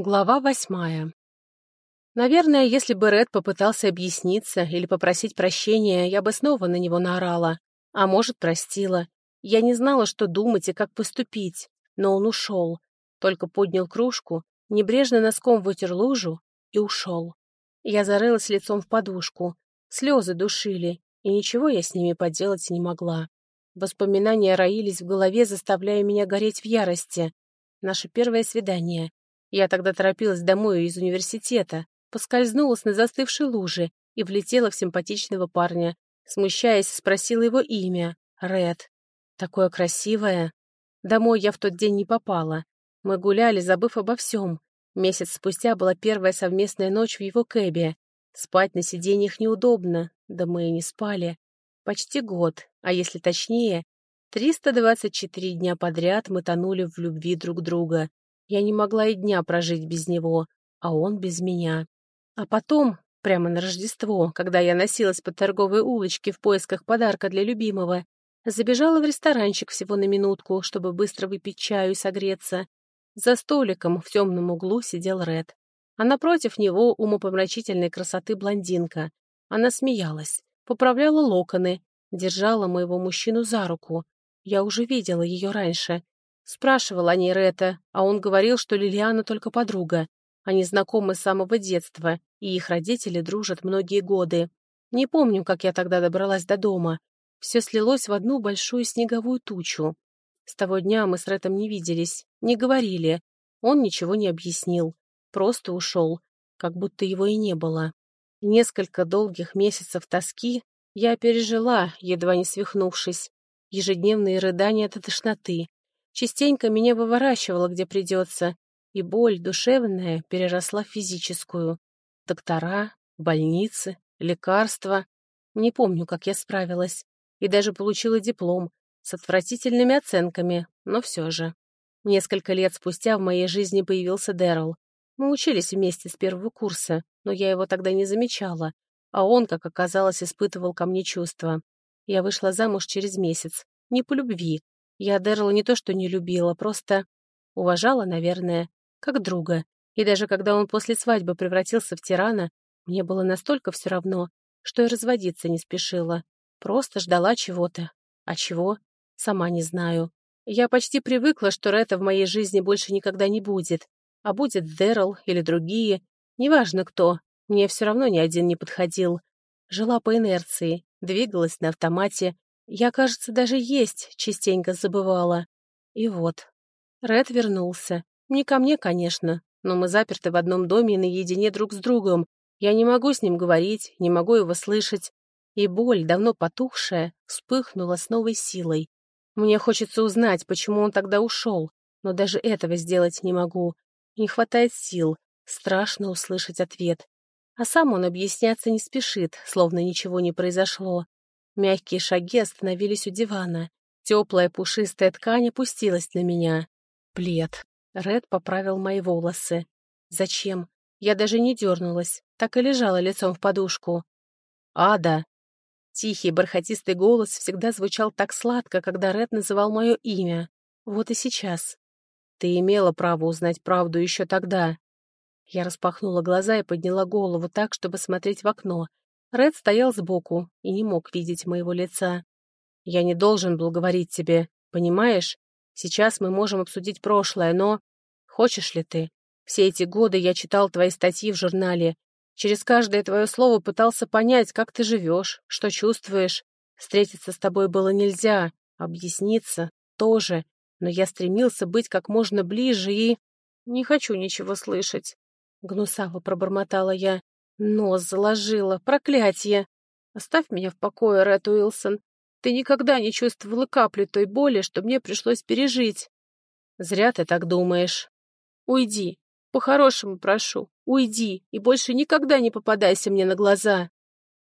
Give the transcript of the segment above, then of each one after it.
Глава восьмая. Наверное, если бы Ред попытался объясниться или попросить прощения, я бы снова на него наорала. А может, простила. Я не знала, что думать и как поступить. Но он ушел. Только поднял кружку, небрежно носком вытер лужу и ушел. Я зарылась лицом в подушку. Слезы душили, и ничего я с ними поделать не могла. Воспоминания роились в голове, заставляя меня гореть в ярости. Наше первое свидание — я тогда торопилась домой из университета, поскользнулась на застывшей луже и влетела в симпатичного парня. Смущаясь, спросила его имя. Ред. Такое красивое. Домой я в тот день не попала. Мы гуляли, забыв обо всем. Месяц спустя была первая совместная ночь в его кэбе. Спать на сиденьях неудобно, да мы и не спали. Почти год, а если точнее, 324 дня подряд мы тонули в любви друг друга. Я не могла и дня прожить без него, а он без меня. А потом, прямо на Рождество, когда я носилась по торговой улочке в поисках подарка для любимого, забежала в ресторанчик всего на минутку, чтобы быстро выпить чаю и согреться. За столиком в темном углу сидел Ред, а напротив него умопомрачительной красоты блондинка. Она смеялась, поправляла локоны, держала моего мужчину за руку. Я уже видела ее раньше, Спрашивал о ней Ретта, а он говорил, что Лилиана только подруга. Они знакомы с самого детства, и их родители дружат многие годы. Не помню, как я тогда добралась до дома. Все слилось в одну большую снеговую тучу. С того дня мы с Реттом не виделись, не говорили. Он ничего не объяснил. Просто ушел, как будто его и не было. Несколько долгих месяцев тоски я пережила, едва не свихнувшись. Ежедневные рыдания от тошноты, Частенько меня выворачивало, где придется, и боль душевная переросла в физическую. Доктора, больницы, лекарства. Не помню, как я справилась. И даже получила диплом с отвратительными оценками, но все же. Несколько лет спустя в моей жизни появился Дэрол. Мы учились вместе с первого курса, но я его тогда не замечала, а он, как оказалось, испытывал ко мне чувства. Я вышла замуж через месяц. Не по любви, я Дэрла не то что не любила, просто уважала, наверное, как друга. И даже когда он после свадьбы превратился в тирана, мне было настолько все равно, что и разводиться не спешила. Просто ждала чего-то. А чего? Сама не знаю. Я почти привыкла, что Ретта в моей жизни больше никогда не будет. А будет Дэрл или другие. Неважно кто. Мне все равно ни один не подходил. Жила по инерции, двигалась на автомате, я, кажется, даже есть частенько забывала. И вот. Ред вернулся. Не ко мне, конечно, но мы заперты в одном доме и наедине друг с другом. Я не могу с ним говорить, не могу его слышать. И боль, давно потухшая, вспыхнула с новой силой. Мне хочется узнать, почему он тогда ушел, но даже этого сделать не могу. Не хватает сил, страшно услышать ответ. А сам он объясняться не спешит, словно ничего не произошло. Мягкие шаги остановились у дивана. Теплая пушистая ткань опустилась на меня. Плед. Ред поправил мои волосы. Зачем? Я даже не дернулась, так и лежала лицом в подушку. «Ада!» Тихий, бархатистый голос всегда звучал так сладко, когда Ред называл мое имя. Вот и сейчас. «Ты имела право узнать правду еще тогда». Я распахнула глаза и подняла голову так, чтобы смотреть в окно, Ред стоял сбоку и не мог видеть моего лица. «Я не должен был говорить тебе, понимаешь? Сейчас мы можем обсудить прошлое, но... Хочешь ли ты? Все эти годы я читал твои статьи в журнале. Через каждое твое слово пытался понять, как ты живешь, что чувствуешь. Встретиться с тобой было нельзя, объясниться тоже, но я стремился быть как можно ближе и... Не хочу ничего слышать. Гнусаво пробормотала я. Нос заложила, проклятие. Оставь меня в покое, Рэд Уилсон. Ты никогда не чувствовала капли той боли, что мне пришлось пережить. Зря ты так думаешь. Уйди. По-хорошему прошу. Уйди и больше никогда не попадайся мне на глаза.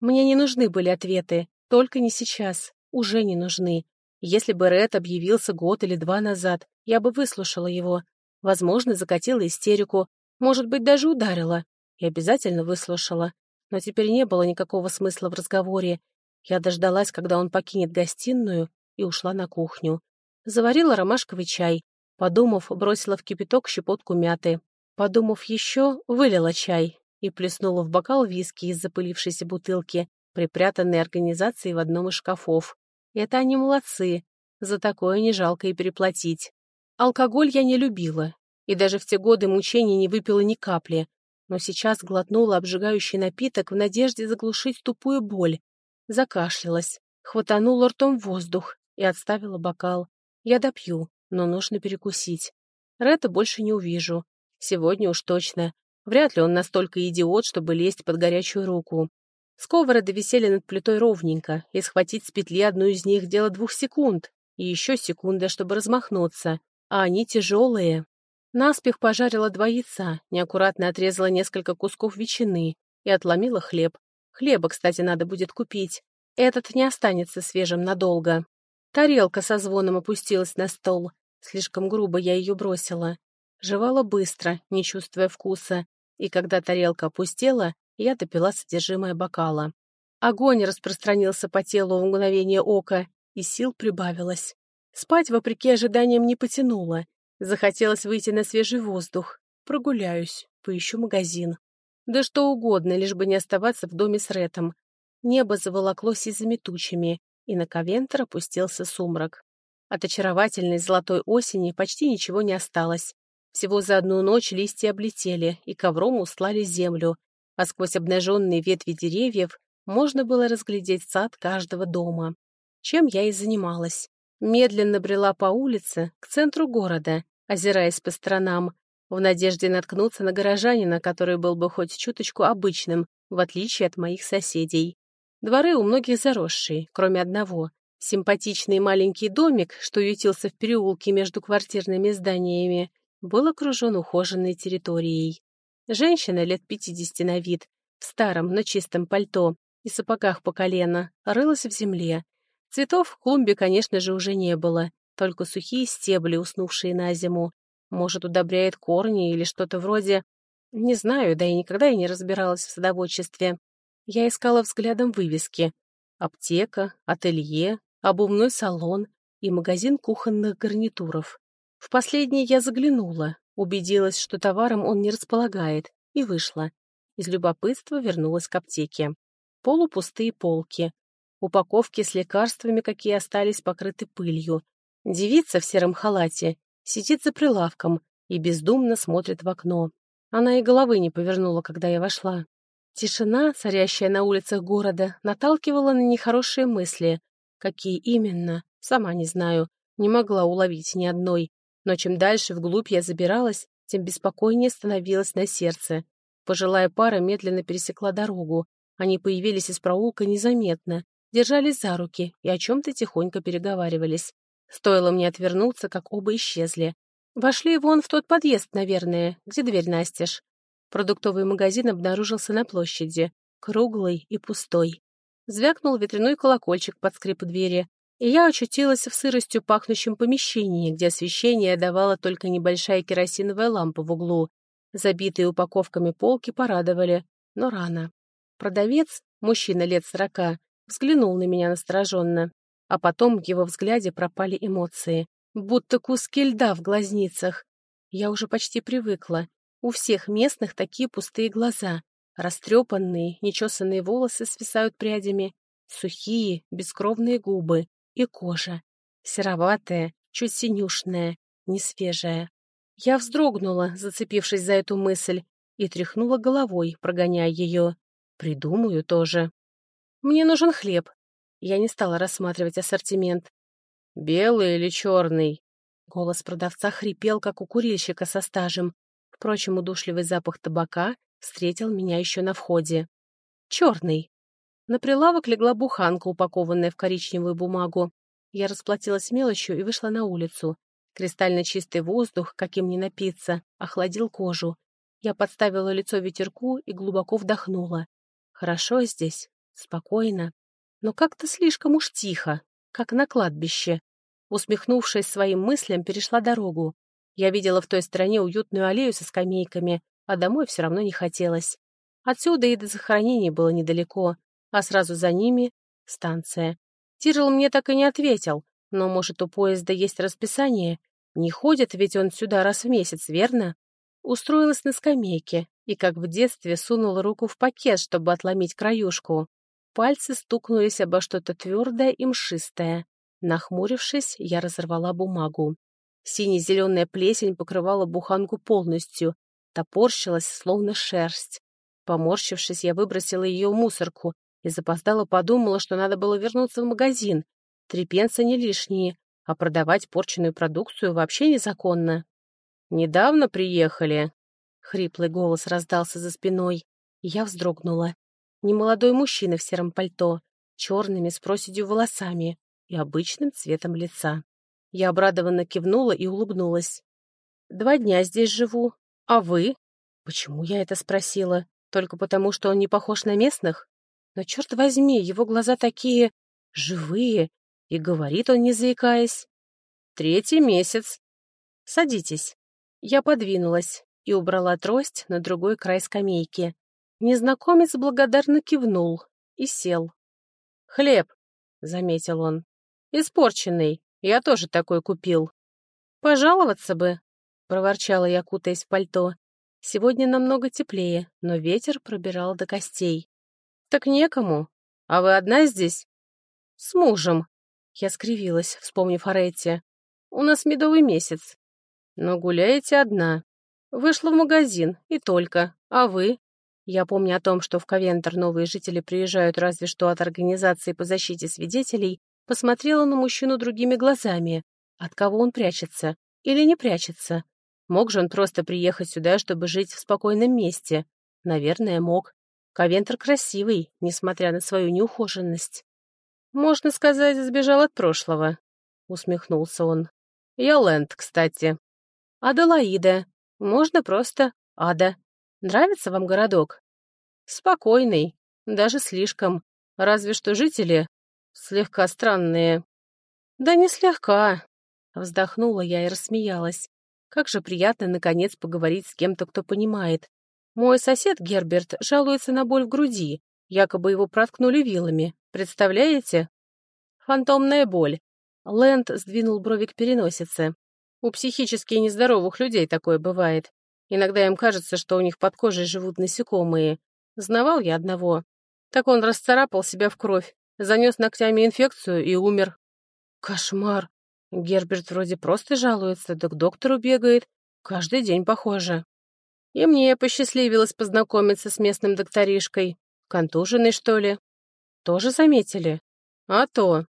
Мне не нужны были ответы. Только не сейчас. Уже не нужны. Если бы Рэд объявился год или два назад, я бы выслушала его. Возможно, закатила истерику. Может быть, даже ударила и обязательно выслушала. Но теперь не было никакого смысла в разговоре. Я дождалась, когда он покинет гостиную, и ушла на кухню. Заварила ромашковый чай. Подумав, бросила в кипяток щепотку мяты. Подумав еще, вылила чай и плеснула в бокал виски из запылившейся бутылки, припрятанной организацией в одном из шкафов. Это они молодцы, за такое не жалко и переплатить. Алкоголь я не любила, и даже в те годы мучений не выпила ни капли, но сейчас глотнула обжигающий напиток в надежде заглушить тупую боль. Закашлялась, хватанула ртом воздух и отставила бокал. Я допью, но нужно перекусить. Ретта больше не увижу. Сегодня уж точно. Вряд ли он настолько идиот, чтобы лезть под горячую руку. Сковороды висели над плитой ровненько, и схватить с петли одну из них дело двух секунд, и еще секунда, чтобы размахнуться, а они тяжелые. Наспех пожарила два яйца, неаккуратно отрезала несколько кусков ветчины и отломила хлеб. Хлеба, кстати, надо будет купить. Этот не останется свежим надолго. Тарелка со звоном опустилась на стол. Слишком грубо я ее бросила. Жевала быстро, не чувствуя вкуса, и когда тарелка опустела, я допила содержимое бокала. Огонь распространился по телу в мгновение ока, и сил прибавилось. Спать, вопреки ожиданиям, не потянуло. Захотелось выйти на свежий воздух. Прогуляюсь, поищу магазин. Да что угодно, лишь бы не оставаться в доме с Ретом. Небо заволоклось из-за тучами, и на Ковентер опустился сумрак. От очаровательной золотой осени почти ничего не осталось. Всего за одну ночь листья облетели и ковром услали землю, а сквозь обнаженные ветви деревьев можно было разглядеть сад каждого дома. Чем я и занималась. Медленно брела по улице к центру города, озираясь по сторонам, в надежде наткнуться на горожанина, который был бы хоть чуточку обычным, в отличие от моих соседей. Дворы у многих заросшие, кроме одного. Симпатичный маленький домик, что ютился в переулке между квартирными зданиями, был окружен ухоженной территорией. Женщина лет пятидесяти на вид, в старом, но чистом пальто и сапогах по колено, рылась в земле. Цветов в клумбе, конечно же, уже не было, только сухие стебли, уснувшие на зиму. Может, удобряет корни или что-то вроде... Не знаю, да и никогда я не разбиралась в садоводчестве. Я искала взглядом вывески. Аптека, ателье, обувной салон и магазин кухонных гарнитуров. В последний я заглянула, убедилась, что товаром он не располагает, и вышла. Из любопытства вернулась к аптеке. Полупустые полки. Упаковки с лекарствами, какие остались, покрыты пылью. Девица в сером халате сидит за прилавком и бездумно смотрит в окно. Она и головы не повернула, когда я вошла. Тишина, царящая на улицах города, наталкивала на нехорошие мысли. Какие именно, сама не знаю, не могла уловить ни одной. Но чем дальше вглубь я забиралась, тем беспокойнее становилось на сердце. Пожилая пара медленно пересекла дорогу. Они появились из проулка незаметно, держались за руки и о чем-то тихонько переговаривались. Стоило мне отвернуться, как оба исчезли. Вошли вон в тот подъезд, наверное, где дверь настежь. Продуктовый магазин обнаружился на площади, круглый и пустой. Звякнул ветряной колокольчик под скрип двери, и я очутилась в сыростью пахнущем помещении, где освещение давала только небольшая керосиновая лампа в углу. Забитые упаковками полки порадовали, но рано. Продавец, мужчина лет сорока, взглянул на меня настороженно, а потом в его взгляде пропали эмоции, будто куски льда в глазницах. Я уже почти привыкла. У всех местных такие пустые глаза, растрепанные, нечесанные волосы свисают прядями, сухие, бескровные губы и кожа, сероватая, чуть синюшная, несвежая. Я вздрогнула, зацепившись за эту мысль, и тряхнула головой, прогоняя ее. Придумаю тоже. Мне нужен хлеб. Я не стала рассматривать ассортимент. «Белый или черный?» Голос продавца хрипел, как у курильщика со стажем. Впрочем, удушливый запах табака встретил меня еще на входе. «Черный». На прилавок легла буханка, упакованная в коричневую бумагу. Я расплатилась мелочью и вышла на улицу. Кристально чистый воздух, каким не напиться, охладил кожу. Я подставила лицо ветерку и глубоко вдохнула. Хорошо здесь, спокойно, но как-то слишком уж тихо, как на кладбище. Усмехнувшись своим мыслям, перешла дорогу. Я видела в той стороне уютную аллею со скамейками, а домой все равно не хотелось. Отсюда и до захоронений было недалеко, а сразу за ними — станция. Тирл мне так и не ответил, но, может, у поезда есть расписание? Не ходит ведь он сюда раз в месяц, верно? Устроилась на скамейке и, как в детстве, сунула руку в пакет, чтобы отломить краюшку. Пальцы стукнулись обо что-то твердое и мшистое. Нахмурившись, я разорвала бумагу. Сине-зеленая плесень покрывала буханку полностью, топорщилась, словно шерсть. Поморщившись, я выбросила ее в мусорку и запоздала подумала, что надо было вернуться в магазин. Три пенса не лишние, а продавать порченную продукцию вообще незаконно. «Недавно приехали?» — хриплый голос раздался за спиной. Я вздрогнула. Немолодой мужчина в сером пальто, черными с проседью волосами и обычным цветом лица. Я обрадованно кивнула и улыбнулась. «Два дня здесь живу. А вы?» Почему я это спросила? Только потому, что он не похож на местных? Но, черт возьми, его глаза такие... живые, и говорит он, не заикаясь. «Третий месяц». «Садитесь». Я подвинулась и убрала трость на другой край скамейки. Незнакомец благодарно кивнул и сел. «Хлеб», — заметил он. «Испорченный. Я тоже такой купил». «Пожаловаться бы», — проворчала я, кутаясь в пальто. Сегодня намного теплее, но ветер пробирал до костей. «Так некому. А вы одна здесь?» «С мужем». Я скривилась, вспомнив о Ретте. «У нас медовый месяц. Но гуляете одна. Вышла в магазин, и только. А вы? Я помню о том, что в Ковентер новые жители приезжают разве что от организации по защите свидетелей, посмотрела на мужчину другими глазами. От кого он прячется? Или не прячется? Мог же он просто приехать сюда, чтобы жить в спокойном месте? Наверное, мог. Ковентер красивый, несмотря на свою неухоженность. «Можно сказать, сбежал от прошлого», — усмехнулся он. «Я Лэнд, кстати. Аделаида. Можно просто Ада. Нравится вам городок? Спокойный, даже слишком. Разве что жители слегка странные. Да не слегка. Вздохнула я и рассмеялась. Как же приятно, наконец, поговорить с кем-то, кто понимает. Мой сосед Герберт жалуется на боль в груди. Якобы его проткнули вилами. Представляете? Фантомная боль. Лэнд сдвинул брови к переносице. У психически нездоровых людей такое бывает. Иногда им кажется, что у них под кожей живут насекомые. Знавал я одного. Так он расцарапал себя в кровь, занес ногтями инфекцию и умер. Кошмар. Герберт вроде просто жалуется, да к доктору бегает. Каждый день похоже. И мне посчастливилось познакомиться с местным докторишкой. Контуженный, что ли? Тоже заметили? А то.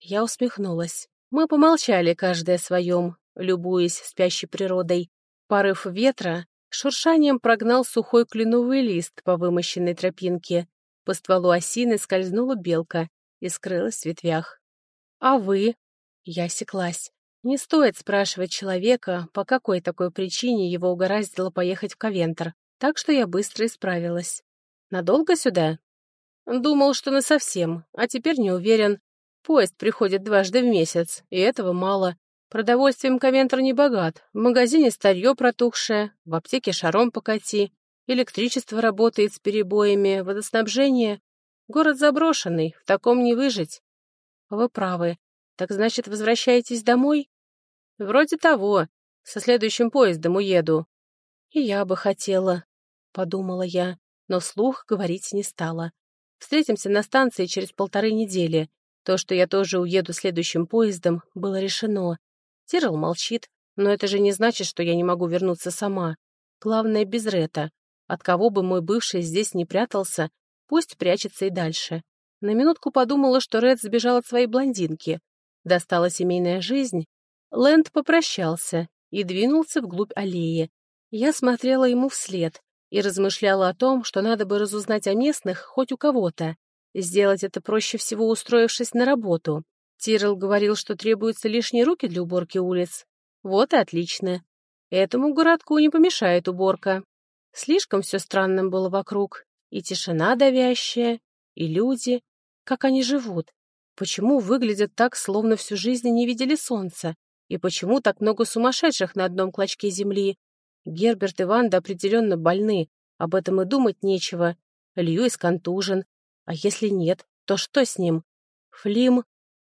Я усмехнулась. Мы помолчали каждый о своем, любуясь спящей природой. Порыв ветра шуршанием прогнал сухой кленовый лист по вымощенной тропинке. По стволу осины скользнула белка и скрылась в ветвях. «А вы?» Я осеклась. Не стоит спрашивать человека, по какой такой причине его угораздило поехать в Ковентер, так что я быстро исправилась. «Надолго сюда?» «Думал, что насовсем, а теперь не уверен. Поезд приходит дважды в месяц, и этого мало. Продовольствием Ковентр не богат. В магазине старье протухшее, в аптеке шаром покати. Электричество работает с перебоями, водоснабжение. Город заброшенный, в таком не выжить. Вы правы. Так значит, возвращаетесь домой? Вроде того. Со следующим поездом уеду. И я бы хотела, подумала я, но вслух говорить не стала. Встретимся на станции через полторы недели. То, что я тоже уеду следующим поездом, было решено. Тирл молчит, но это же не значит, что я не могу вернуться сама. Главное, без Рета. От кого бы мой бывший здесь не прятался, пусть прячется и дальше. На минутку подумала, что Ред сбежал от своей блондинки. Достала семейная жизнь. Лэнд попрощался и двинулся вглубь аллеи. Я смотрела ему вслед и размышляла о том, что надо бы разузнать о местных хоть у кого-то. Сделать это проще всего, устроившись на работу. Тирл говорил, что требуются лишние руки для уборки улиц. Вот и отлично. Этому городку не помешает уборка. Слишком все странным было вокруг. И тишина давящая, и люди. Как они живут? Почему выглядят так, словно всю жизнь не видели солнца? И почему так много сумасшедших на одном клочке земли? Герберт и Ванда определенно больны. Об этом и думать нечего. Льюис контужен. А если нет, то что с ним? Флим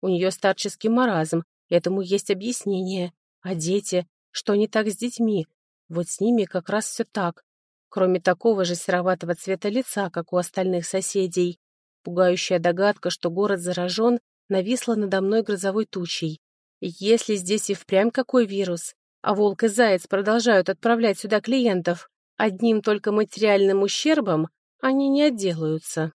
у нее старческий маразм, этому есть объяснение. А дети? Что не так с детьми? Вот с ними как раз все так. Кроме такого же сероватого цвета лица, как у остальных соседей. Пугающая догадка, что город заражен, нависла надо мной грозовой тучей. Если здесь и впрямь какой вирус, а волк и заяц продолжают отправлять сюда клиентов, одним только материальным ущербом они не отделаются.